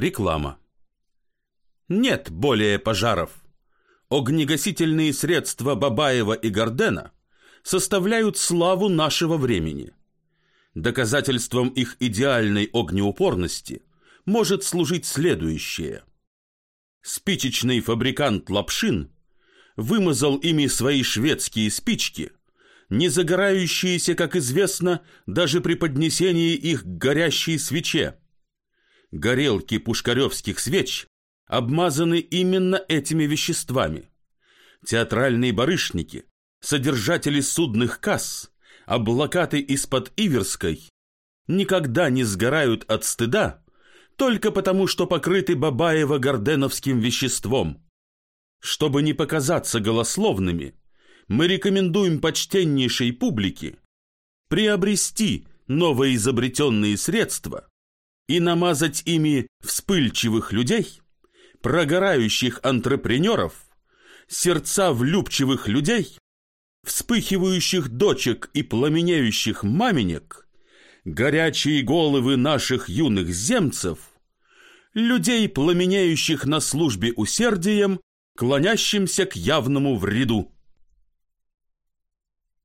Реклама. Нет более пожаров. Огнегасительные средства Бабаева и Гордена составляют славу нашего времени. Доказательством их идеальной огнеупорности может служить следующее. Спичечный фабрикант Лапшин вымазал ими свои шведские спички, не загорающиеся, как известно, даже при поднесении их к горящей свече. Горелки пушкаревских свеч обмазаны именно этими веществами. Театральные барышники, содержатели судных касс, облакаты из-под Иверской никогда не сгорают от стыда только потому, что покрыты Бабаево-Горденовским веществом. Чтобы не показаться голословными, мы рекомендуем почтеннейшей публике приобрести новоизобретенные средства и намазать ими вспыльчивых людей, прогорающих антрепренеров, сердца влюбчивых людей, вспыхивающих дочек и пламенеющих маменек, горячие головы наших юных земцев, людей, пламенеющих на службе усердием клонящимся к явному вреду.